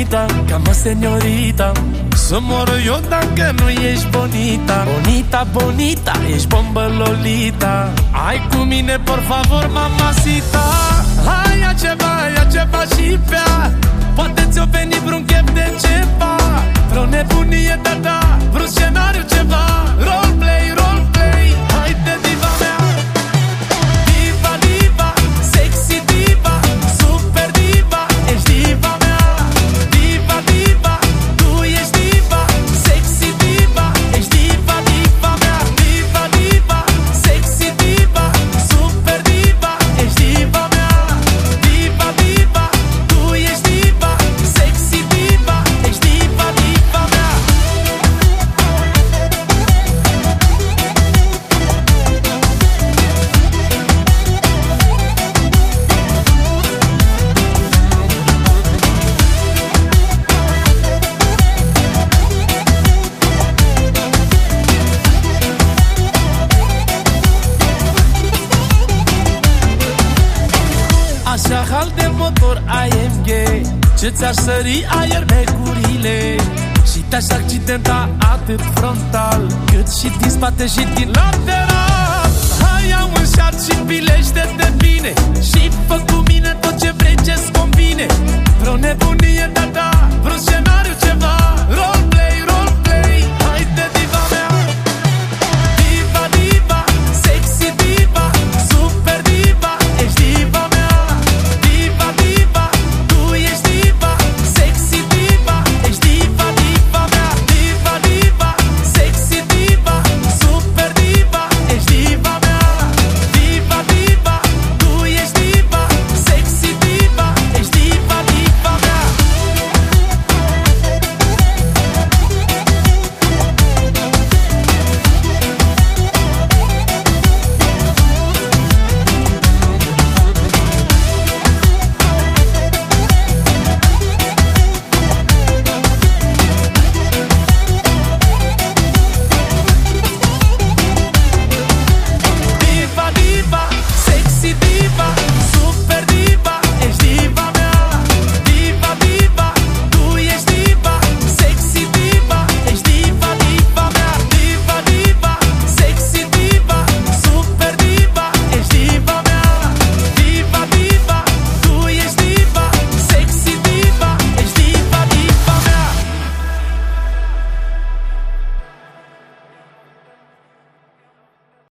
Lolita, ca mă seniorita Să mor eu dacă nu ești bonita. Bonita, bonita, ești bombă Lolita. Ai cu mine, por favor, mamacita Hai, ia ceva, ia ceva și bea motor AMG Ce ți-aș sări aer becurile Și te-aș accidenta atât frontal Cât și din spate și din lateral. Hai ia un șat și pilește-te bine. Și fă cu mine tot ce vrei ce-ți convine. Vreo nebunie